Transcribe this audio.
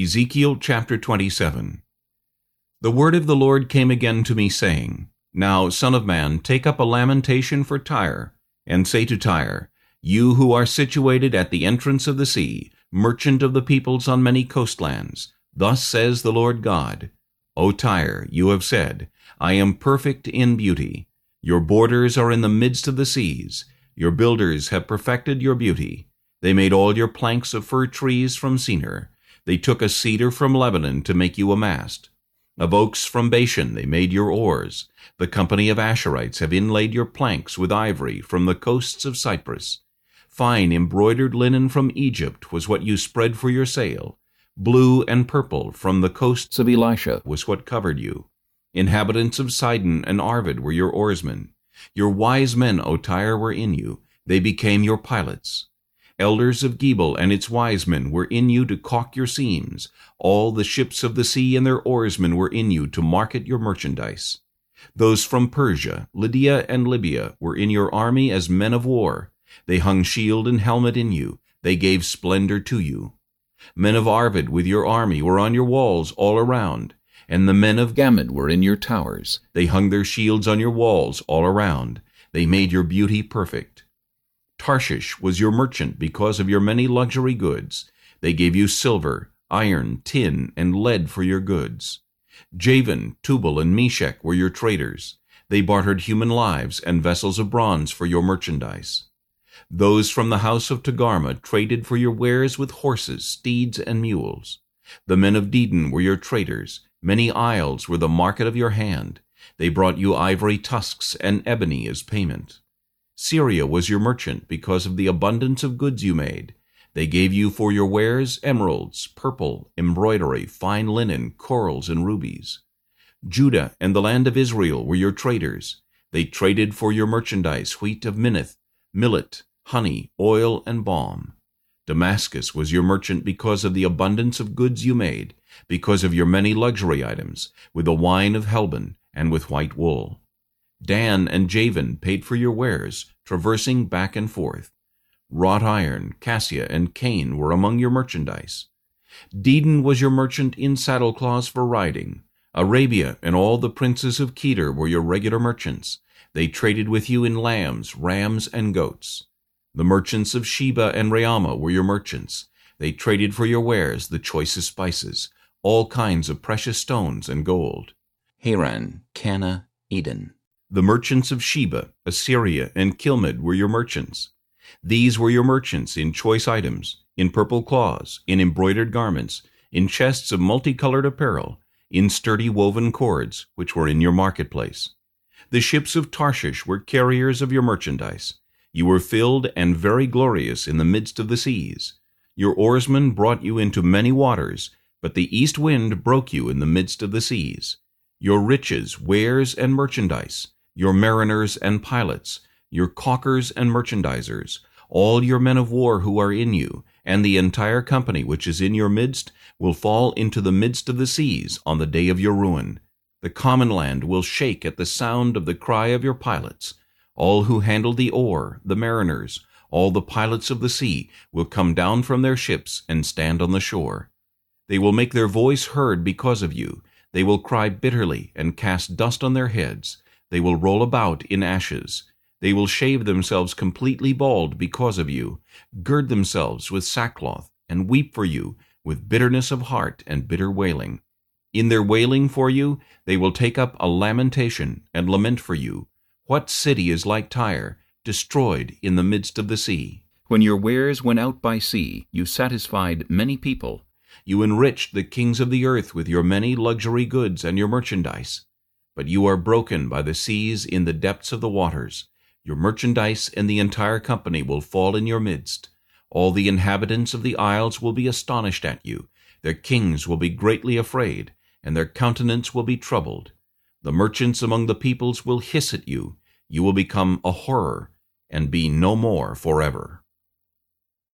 Ezekiel chapter 27 The word of the Lord came again to me, saying, Now, son of man, take up a lamentation for Tyre, and say to Tyre, You who are situated at the entrance of the sea, merchant of the peoples on many coastlands, thus says the Lord God, O Tyre, you have said, I am perfect in beauty. Your borders are in the midst of the seas. Your builders have perfected your beauty. They made all your planks of fir trees from Senir. They took a cedar from Lebanon to make you a mast. Of oaks from Bashan they made your oars. The company of Ashurites have inlaid your planks with ivory from the coasts of Cyprus. Fine embroidered linen from Egypt was what you spread for your sail. Blue and purple from the coasts of Elishah was what covered you. Inhabitants of Sidon and Arvad were your oarsmen. Your wise men, O Tyre, were in you. They became your pilots. Elders of Gebal and its wise men were in you to caulk your seams. All the ships of the sea and their oarsmen were in you to market your merchandise. Those from Persia, Lydia, and Libya were in your army as men of war. They hung shield and helmet in you. They gave splendor to you. Men of Arvad with your army were on your walls all around. And the men of Gammad were in your towers. They hung their shields on your walls all around. They made your beauty perfect. Tarshish was your merchant because of your many luxury goods. They gave you silver, iron, tin, and lead for your goods. Javan, Tubal, and Meshech were your traders. They bartered human lives and vessels of bronze for your merchandise. Those from the house of Togarmah traded for your wares with horses, steeds, and mules. The men of Dedan were your traders. Many isles were the market of your hand. They brought you ivory tusks and ebony as payment. Syria was your merchant because of the abundance of goods you made. They gave you for your wares emeralds, purple, embroidery, fine linen, corals, and rubies. Judah and the land of Israel were your traders. They traded for your merchandise wheat of Minnith, millet, honey, oil, and balm. Damascus was your merchant because of the abundance of goods you made, because of your many luxury items, with the wine of Helbon and with white wool. Dan and Javan paid for your wares, traversing back and forth. Wrought iron, cassia, and cane were among your merchandise. Dedan was your merchant in saddlecloths for riding. Arabia and all the princes of Kedar were your regular merchants. They traded with you in lambs, rams, and goats. The merchants of Sheba and Raamah were your merchants. They traded for your wares the choicest spices, all kinds of precious stones and gold. Haran, Canneh, Eden. The merchants of Sheba, Assyria, and Chilmad were your merchants. These were your merchants in choice items, in purple cloths, in embroidered garments, in chests of multicolored apparel, in sturdy woven cords, which were in your marketplace. The ships of Tarshish were carriers of your merchandise. You were filled and very glorious in the midst of the seas. Your oarsmen brought you into many waters, but the east wind broke you in the midst of the seas. Your riches, wares, and merchandise, your mariners and pilots, your caulkers and merchandisers, all your men of war who are in you, and the entire company which is in your midst, will fall into the midst of the seas on the day of your ruin. The common land will shake at the sound of the cry of your pilots. All who handle the oar, the mariners, all the pilots of the sea, will come down from their ships and stand on the shore. They will make their voice heard because of you. They will cry bitterly and cast dust on their heads. They will roll about in ashes. They will shave themselves completely bald because of you, gird themselves with sackcloth, and weep for you with bitterness of heart and bitter wailing. In their wailing for you, they will take up a lamentation and lament for you. What city is like Tyre, destroyed in the midst of the sea? When your wares went out by sea, you satisfied many people. You enriched the kings of the earth with your many luxury goods and your merchandise. But you are broken by the seas in the depths of the waters. Your merchandise and the entire company will fall in your midst. All the inhabitants of the isles will be astonished at you. Their kings will be greatly afraid, and their countenance will be troubled. The merchants among the peoples will hiss at you. You will become a horror, and be no more forever.